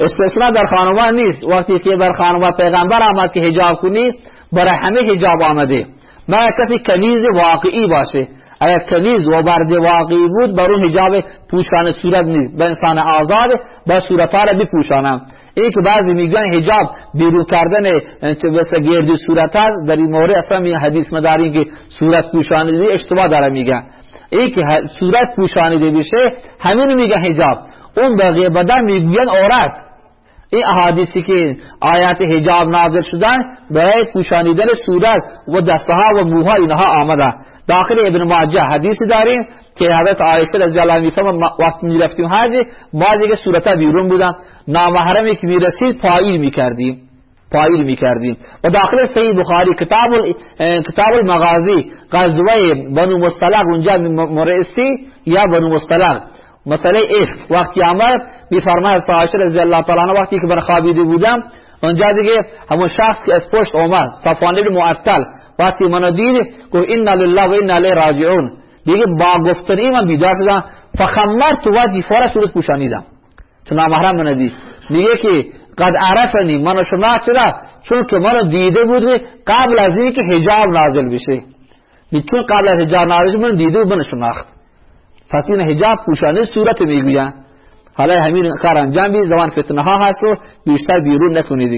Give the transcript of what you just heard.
استثناء در خانوان نیست. وقتی که بر خانوان پیغمبر آمد که حجاب کنی برای همه حجاب آمده. ما کسی کنیز واقعی باشه. اگر کنیز و برد واقعی بود بر اون حجاب پوشان صورت نیست. به انسان آزاد به صورت ها را بپوشانم. این که بعضی میگن حجاب بیرون کردن مثل گردی صورت در این مورد اصلا می حدیث مداری که صورت پوشانیده اشتباه داره میگن این که صورت پوشانیده بشه همین میگن حجاب. اون بقیه بدن میگن عورت. این احادیثی که آیات حجاب نازل شدن برای پوشانیدن صورت و دستها و موها اینها آمده. داخل ابن ماجه حدیثی داریم که حضرت عایشه رضی الله عنها وقت می‌رفتیم حج بعضی که صورتها بیرون بودن. نامحرمی که می‌رسید پایین می‌کردیم. پایین می‌کردیم. و داخل صحیح بخاری کتاب کتاب المغازی غزوه بنو مصطلق اونجا مرسی یا بنو مصطلق. مسئله عشق. وقتی آمد میفرماید عایشه رضی الله تعالی وقتی که بر خوابیده بودم اونجا دیگه همون شخص که از پشت اومد صفوان بن معطل. وقتی منو دید گفت انا لله و انا الیه راجعون. دیگه با گفتنی من بیدار شدم. فخمرت وجهی فورا صورت پوشانیدم. چون نامحرم من دید. میگه که قد عرفنی. منو شما چرا؟ چون که منو دیده بود قبل از اینکه حجاب نازل بشه. چون قبل از حجاب نازل من دیده من شناخت. پس این حجاب پوشانه صورت می‌گوین حالا همین کار انجام بید زمان فتنه ها هست و بیشتر بیرون نکنید